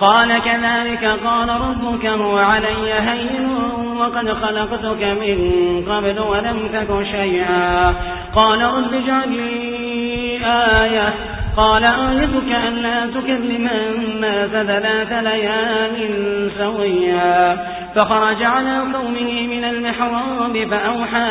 قال كذلك قال ربك هو علي هين وقد خلقتك من قبل ولم تك شيئا. قال رب اجعل لي آية. قال آيتك أن لا تكلم الناس ثلاث ليال سويا. فخرج على قومه من المحراب فأوحى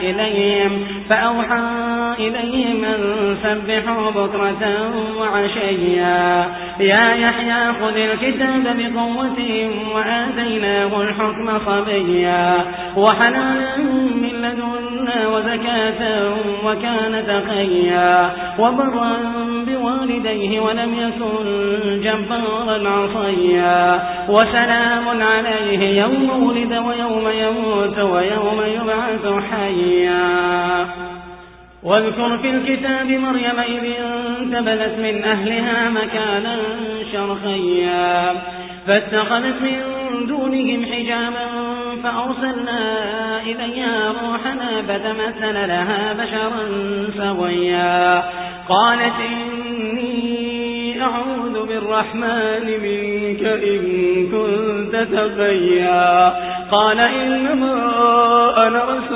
إليهم, فأوحى إليهم أن سبحوا بكرة وعشيا. يا يحيى خذ الكتاب بقوتهم وآتيناه الحكم صبيا. وحنانا من لدنا وزكاة وكان تقيا. وبرا بوالديه ولم يكن جبارا عصيا. وسلام عليه يوم ولد ويوم يموت ويوم يبعث حيا واذكر في الكتاب مريم إذ انتبذت من أهلها مكانا شرخيا فاتخذت من دونهم حجابا فأرسلنا إليها روحنا فتمثل لها بشرا سويا قالت إني أعوذ بالرحمن منك إن كنت تقيا قال إنما أنا رسول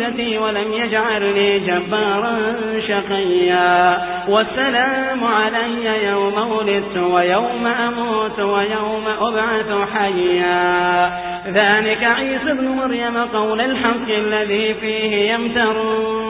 بوالدتي ولم يجعلني جبارا شقيا. والسلام علي يوم ولدت ويوم أموت ويوم أبعث حيا. ذلك عيسى ابن مريم قول الحق الذي فيه يمترون.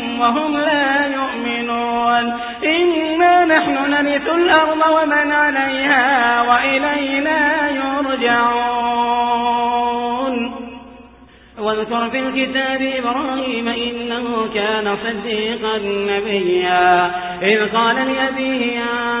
وهم لا يؤمنون. إنا نحن نرث الأرض ومن عليها وإلينا يرجعون. واذكر في الكتاب إبراهيم إنه كان صديقا نبيا. إذ قال لأبيه يا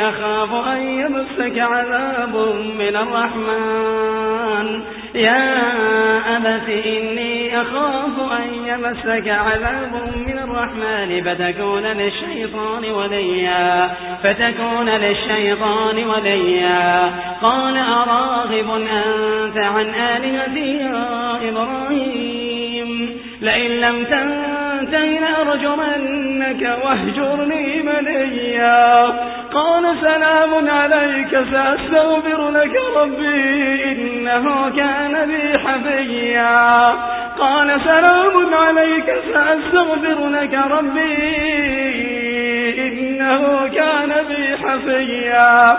أخاف أن يمسك عذاب من الرحمن. يا أبت إني أخاف أن يمسك عذاب من الرحمن. فتكون للشيطان وليا. فتكون للشيطان وليا. قال أراغب أنت عن آلهتي يا إبراهيم. لئن لم تنته لأرجمنك واهجرني مليا. قال سلام عليك سأستغفر لك ربي إنه كان بي حفيا. قال سلام عليك سأستغفر لك ربي إنه كان بي حفيا.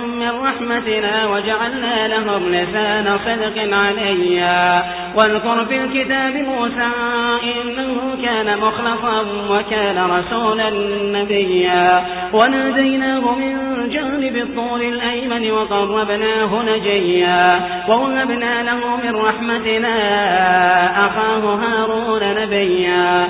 من رحمتنا وجعلنا لهم لسان صدق عليا. واذكر في الكتاب موسى إنه كان مخلصا وكان رسولا نبيا. وناديناه من جانب الطول الأيمن وقربناه نجيا. ووهبنا له من رحمتنا أخاه هارون نبيا.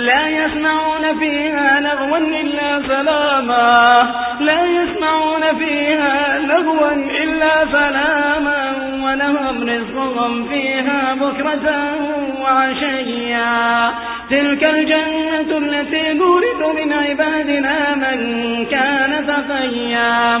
لا يسمعون فيها لغوا إلا سلاما. لا يسمعون فيها لغوا إلا سلاما. ولهم رزقهم فيها بكرة وعشيا. تلك الجنة التي نورث من عبادنا من كان تقيا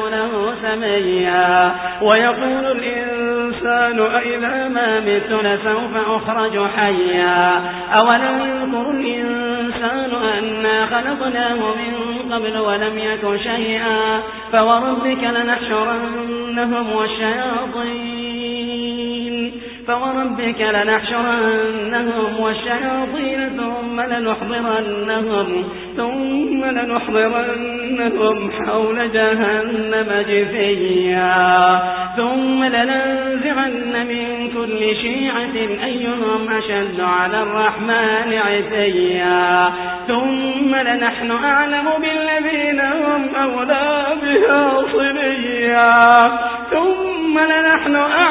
له سميا ويقول الإنسان أئذا ما مت لسوف أخرج حيا. أولم يذكر الإنسان أنا خلقناه من قبل ولم يك شيئا. فوربك لنحشرنهم والشياطين فوربك لنحشرنهم والشياطين ثم لنحضرنهم ثم لنحضرنهم حول جهنم جثيا ثم لننزعن من كل شيعة أيهم أشد على الرحمن عتيا ثم لنحن أعلم بالذين هم أولى بها صليا ثم لنحن أعلم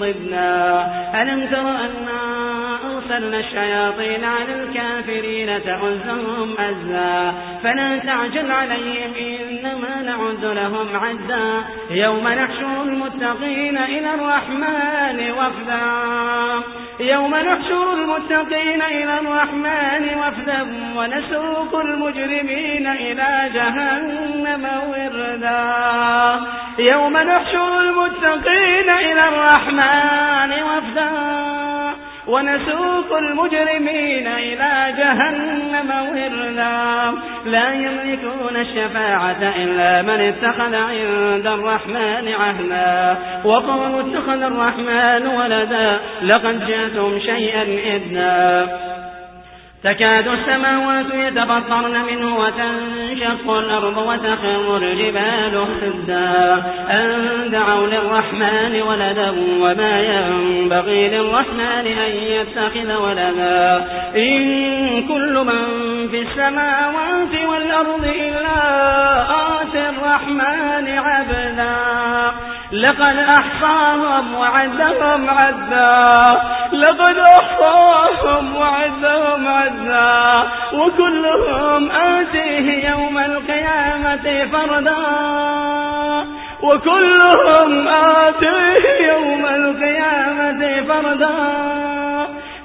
ضدا ألم تر أنا أرسلنا الشياطين على الكافرين تغزهم أزا فلا تعجل عليهم إنما نعد لهم عدا يوم نحشر المتقين إلى الرحمن وفدا. يوم نحشر المتقين إلى الرحمن وفدا. ونسوق المجرمين إلى جهنم وردا يوم نحشر المتقين إلى الرحمن وفدا ونسوق المجرمين إلى جهنم وردا. لا يملكون الشفاعة إلا من اتخذ عند الرحمن عهدا. وقالوا اتخذ الرحمن ولدا لقد جاءتم شيئا إدنا. تكاد السماوات يتفطرن منه وتنشق الأرض وتخر الجبال حدا. أن دعوا للرحمن ولدا وما ينبغي للرحمن أن يتخذ ولدا. إن كل من في السماوات والأرض إلا آتي الرحمن عبدا. لقد أحصاهم وعدهم عدا. لقد أحصاهم وعدهم عدا وكلهم آتيه يوم القيامة فردا. وكلهم آتيه يوم القيامة فردا.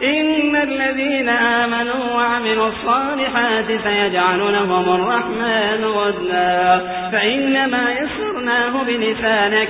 إن الذين آمنوا وعملوا الصالحات سيجعل لهم الرحمن ودا فإنما يسرناه بلسانك